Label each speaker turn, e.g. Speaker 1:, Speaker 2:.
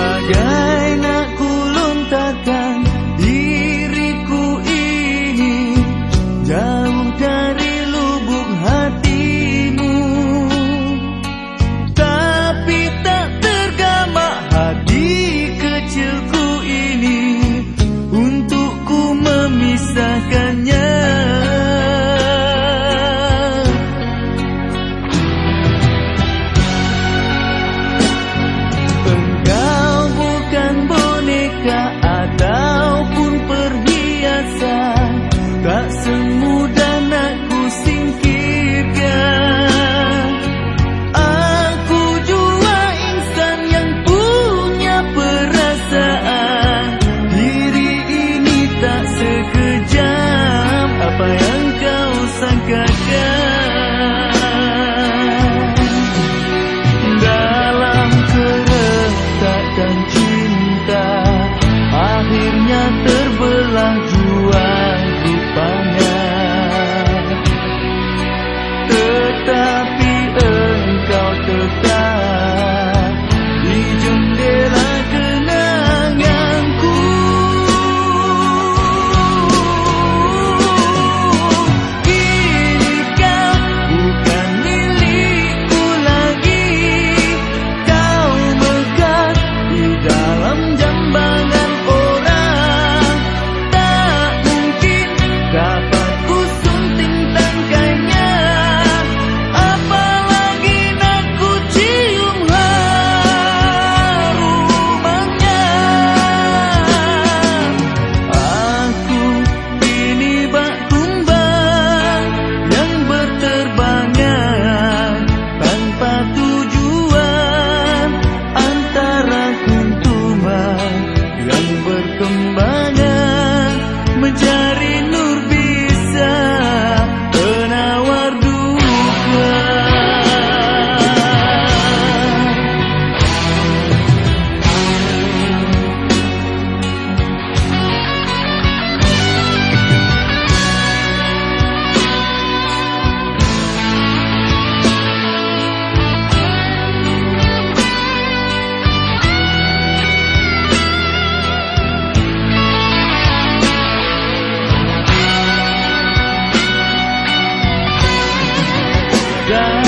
Speaker 1: 我愿 batinku semakin die.